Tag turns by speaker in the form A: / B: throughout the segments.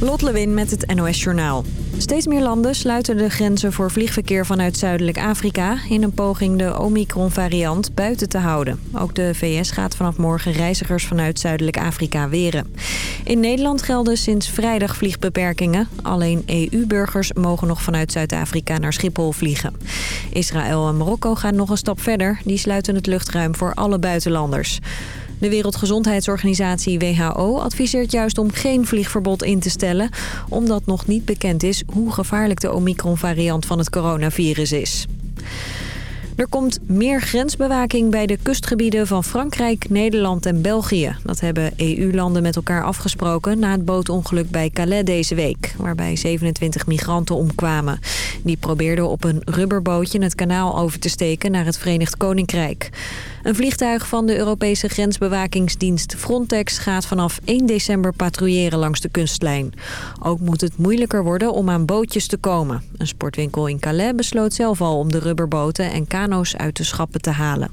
A: Lot Lewin met het NOS Journaal. Steeds meer landen sluiten de grenzen voor vliegverkeer vanuit Zuidelijk Afrika... in een poging de Omicron-variant buiten te houden. Ook de VS gaat vanaf morgen reizigers vanuit Zuidelijk Afrika weren. In Nederland gelden sinds vrijdag vliegbeperkingen. Alleen EU-burgers mogen nog vanuit Zuid-Afrika naar Schiphol vliegen. Israël en Marokko gaan nog een stap verder. Die sluiten het luchtruim voor alle buitenlanders. De Wereldgezondheidsorganisatie WHO adviseert juist om geen vliegverbod in te stellen... omdat nog niet bekend is hoe gevaarlijk de Omicron-variant van het coronavirus is. Er komt meer grensbewaking bij de kustgebieden van Frankrijk, Nederland en België. Dat hebben EU-landen met elkaar afgesproken na het bootongeluk bij Calais deze week... waarbij 27 migranten omkwamen. Die probeerden op een rubberbootje het kanaal over te steken naar het Verenigd Koninkrijk. Een vliegtuig van de Europese grensbewakingsdienst Frontex gaat vanaf 1 december patrouilleren langs de kustlijn. Ook moet het moeilijker worden om aan bootjes te komen. Een sportwinkel in Calais besloot zelf al om de rubberboten en kano's uit de schappen te halen.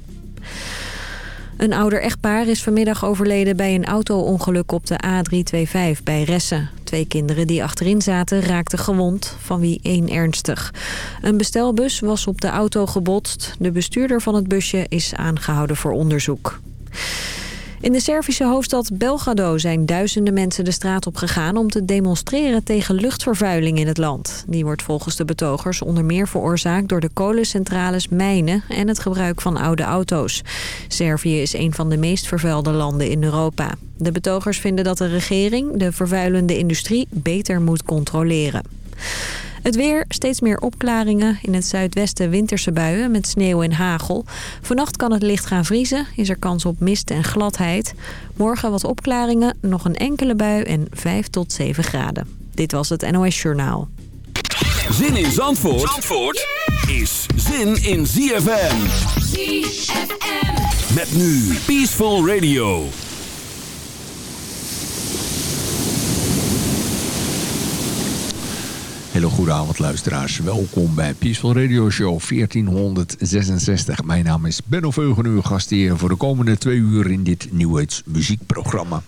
A: Een ouder echtpaar is vanmiddag overleden bij een auto-ongeluk op de A325 bij Ressen. Twee kinderen die achterin zaten raakten gewond, van wie één ernstig. Een bestelbus was op de auto gebotst. De bestuurder van het busje is aangehouden voor onderzoek. In de Servische hoofdstad Belgrado zijn duizenden mensen de straat op gegaan... om te demonstreren tegen luchtvervuiling in het land. Die wordt volgens de betogers onder meer veroorzaakt... door de kolencentrales, mijnen en het gebruik van oude auto's. Servië is een van de meest vervuilde landen in Europa. De betogers vinden dat de regering de vervuilende industrie beter moet controleren. Het weer, steeds meer opklaringen. In het zuidwesten winterse buien met sneeuw en hagel. Vannacht kan het licht gaan vriezen. Is er kans op mist en gladheid. Morgen wat opklaringen, nog een enkele bui en 5 tot 7 graden. Dit was het NOS Journaal.
B: Zin in Zandvoort, Zandvoort is zin in ZFM.
C: ZFM.
B: Met nu Peaceful Radio.
D: Hele goede avond luisteraars. Welkom bij Peaceful Radio Show 1466. Mijn naam is Benno Veugen, uw gastheer voor de komende twee uur in dit Nieuwheids muziekprogramma.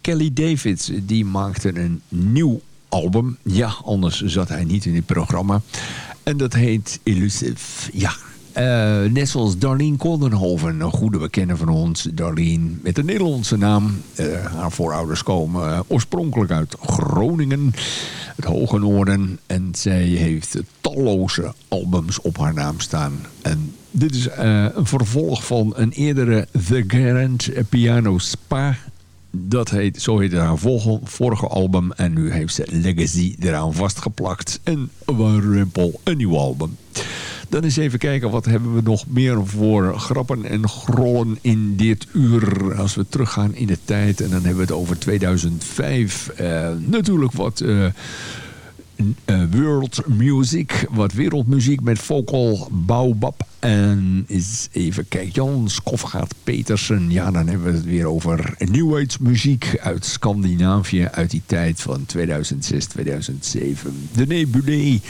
D: Kelly Davids die maakte een nieuw album. Ja, anders zat hij niet in dit programma. En dat heet Elusive. Ja, uh, net zoals Darlene Koldenhoven, een goede bekende van ons. Darlene met een Nederlandse naam. Uh, haar voorouders komen uh, oorspronkelijk uit Groningen, het Hoge Noorden. En zij heeft talloze albums op haar naam staan. En dit is een vervolg van een eerdere The Grand Piano Spa. Dat heet, zo heette haar vorige album. En nu heeft ze Legacy eraan vastgeplakt. En Warempel, een nieuw album. Dan eens even kijken, wat hebben we nog meer voor grappen en grollen in dit uur. Als we teruggaan in de tijd. En dan hebben we het over 2005. Uh, natuurlijk wat... Uh, world music, wat wereldmuziek met vocal Baobab. En eens even kijken, Jan Skofgaard Petersen. Ja, dan hebben we het weer over New muziek uit Scandinavië uit die tijd van 2006, 2007. De Nebulae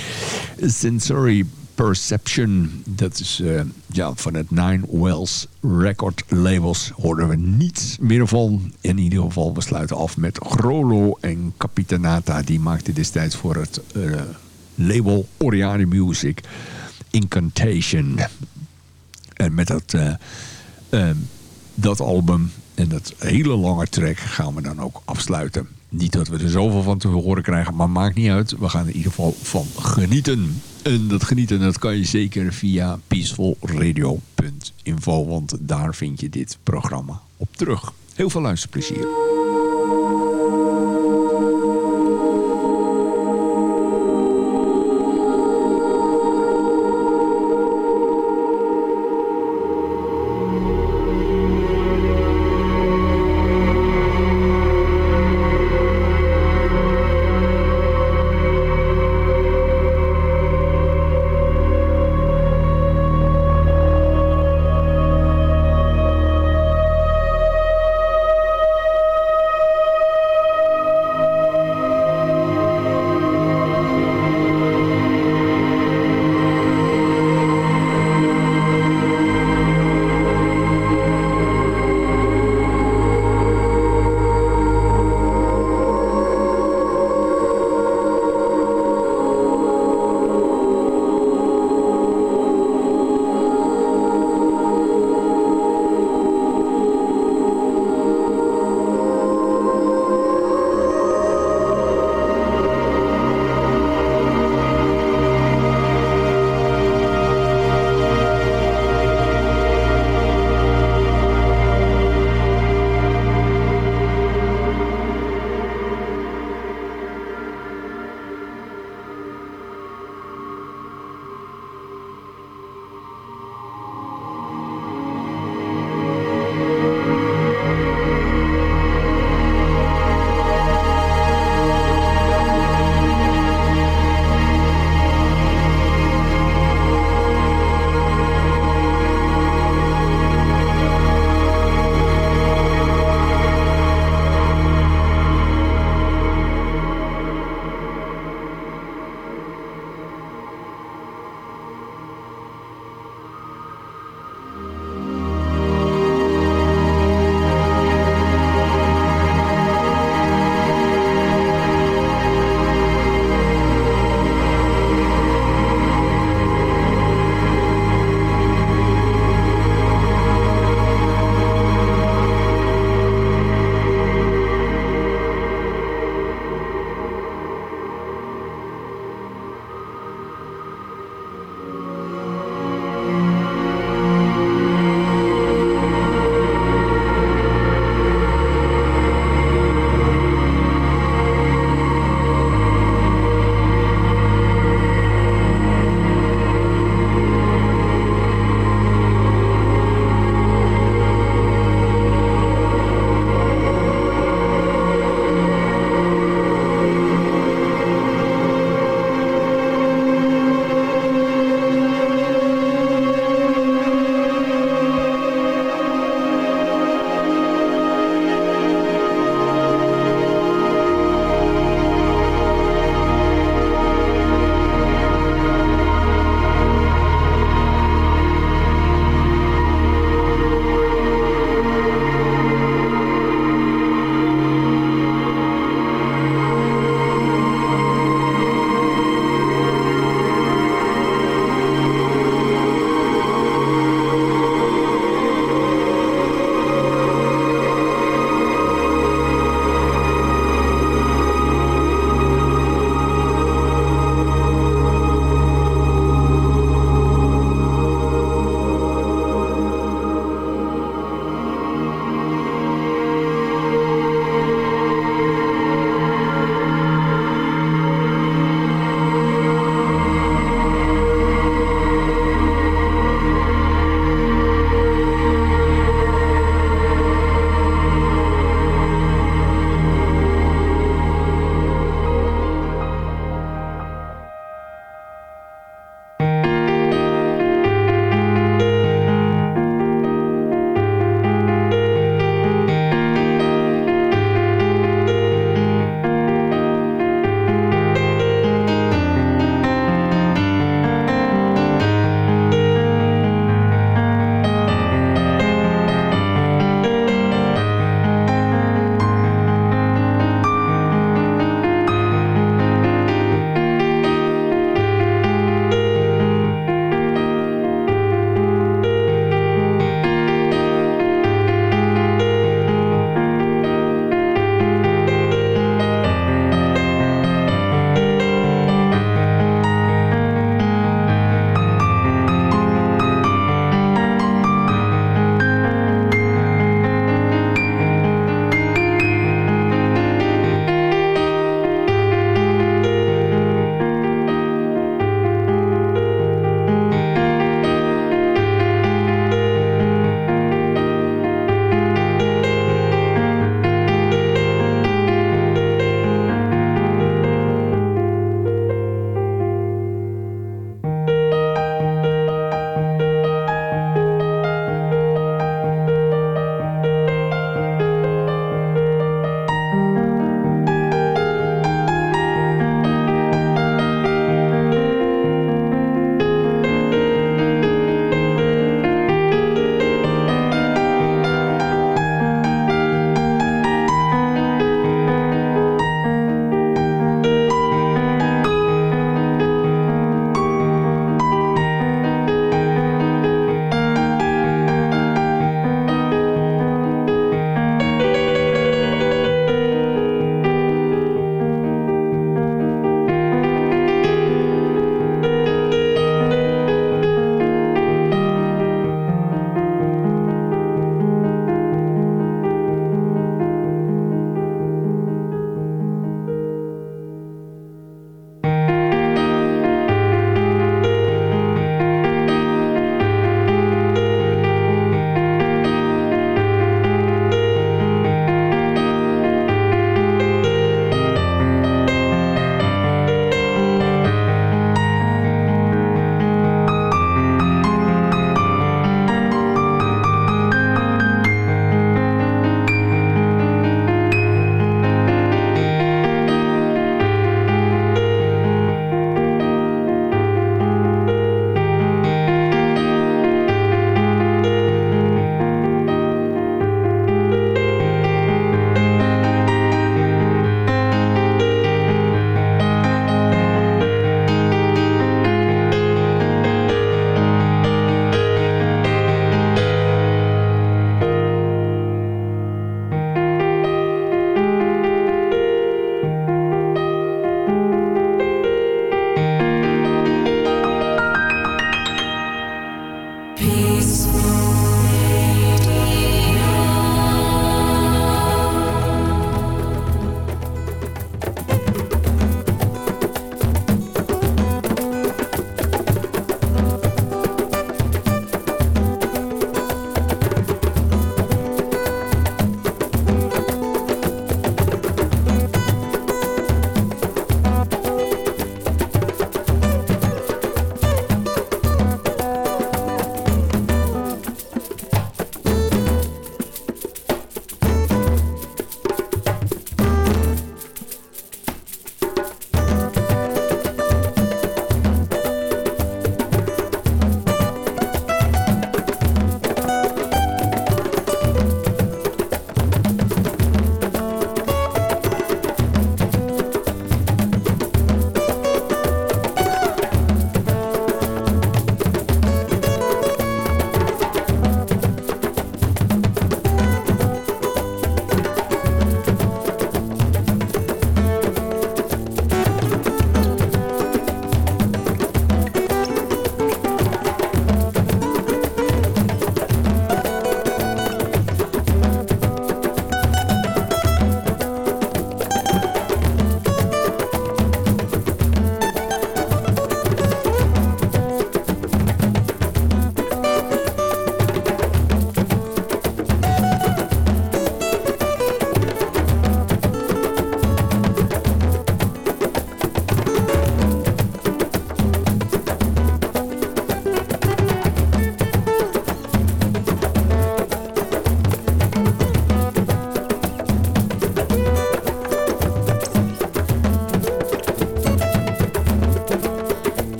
D: Sensory Perception. Dat is uh, ja, van het Nine Wells Record Labels. Horen we niets meer van. In ieder geval, we sluiten af met Grolo en Capitanata. Die maakte destijds voor het uh, label Oriane Music Incantation. En met dat, uh, dat album en dat hele lange track gaan we dan ook afsluiten. Niet dat we er zoveel van te horen krijgen, maar maakt niet uit. We gaan in ieder geval van genieten. En dat genieten dat kan je zeker via peacefulradio.info. Want daar vind je dit programma op terug. Heel veel luisterplezier.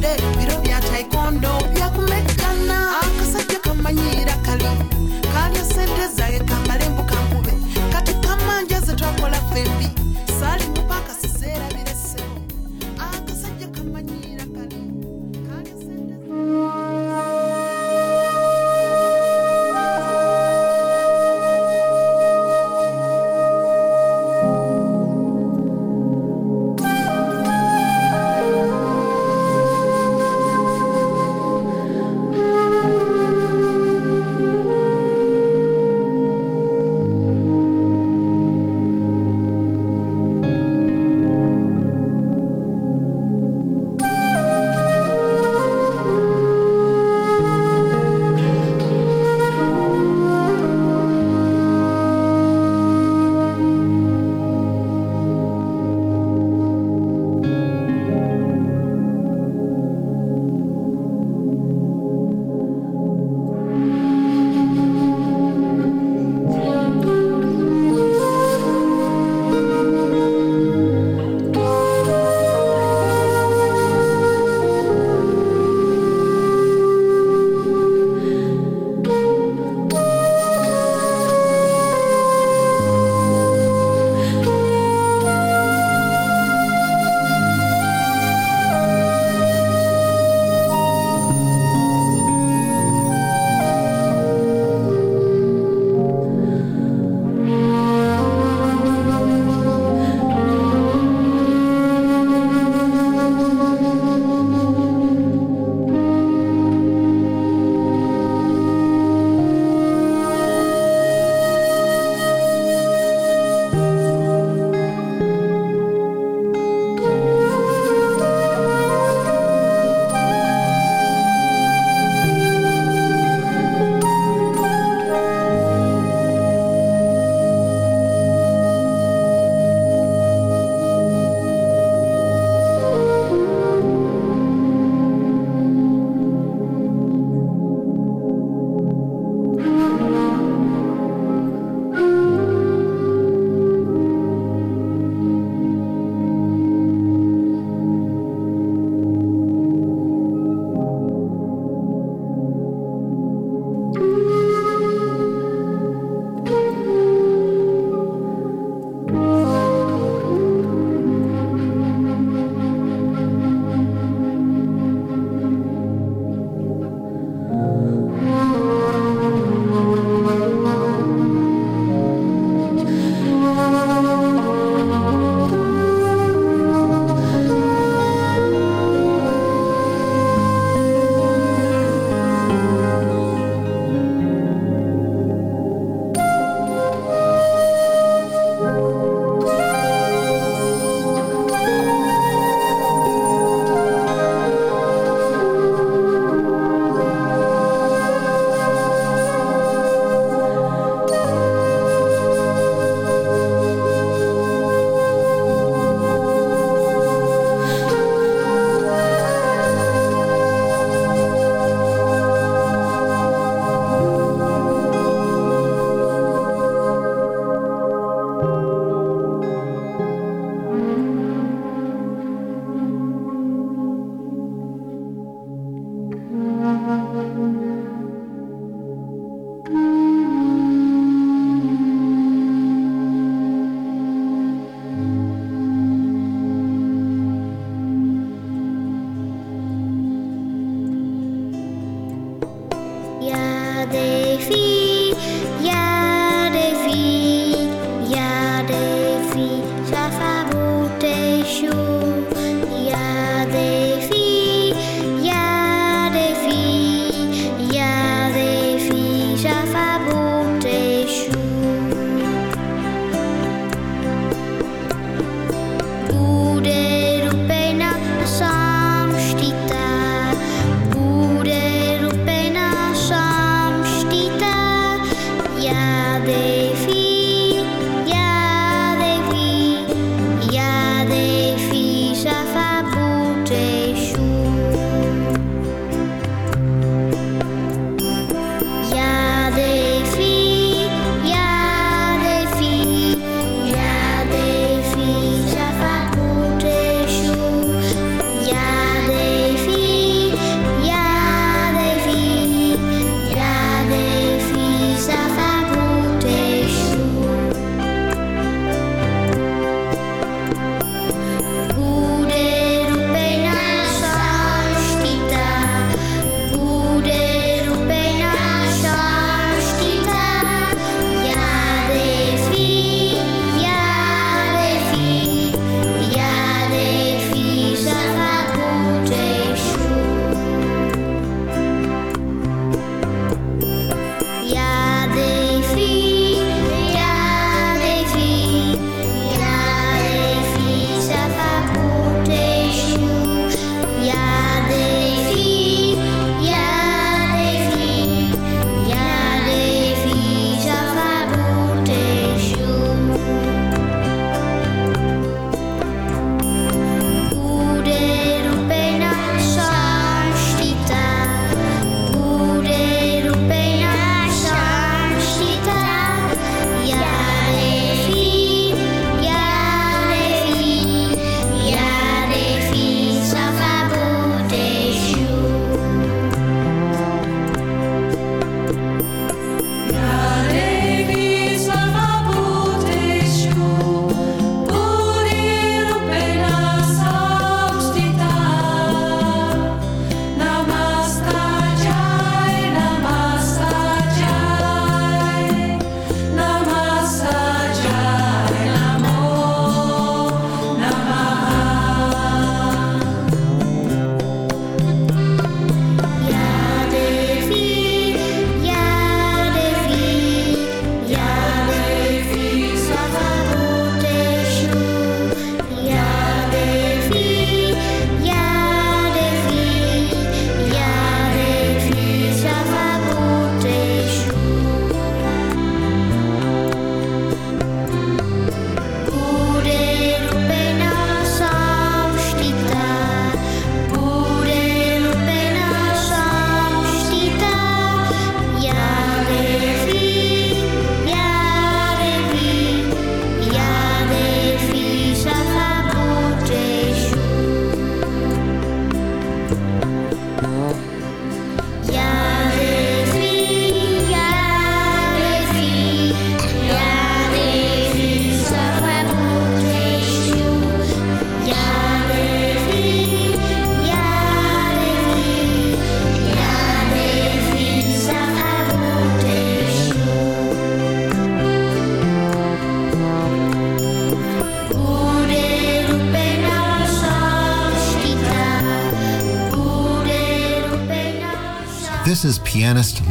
C: birthday, we don't
E: be a taekwondo.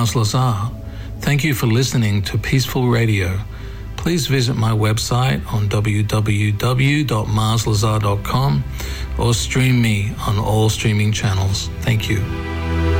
F: I'm Mars Lazar. Thank you for listening to Peaceful Radio. Please visit my website on www.marslazar.com or stream me on all streaming channels. Thank you.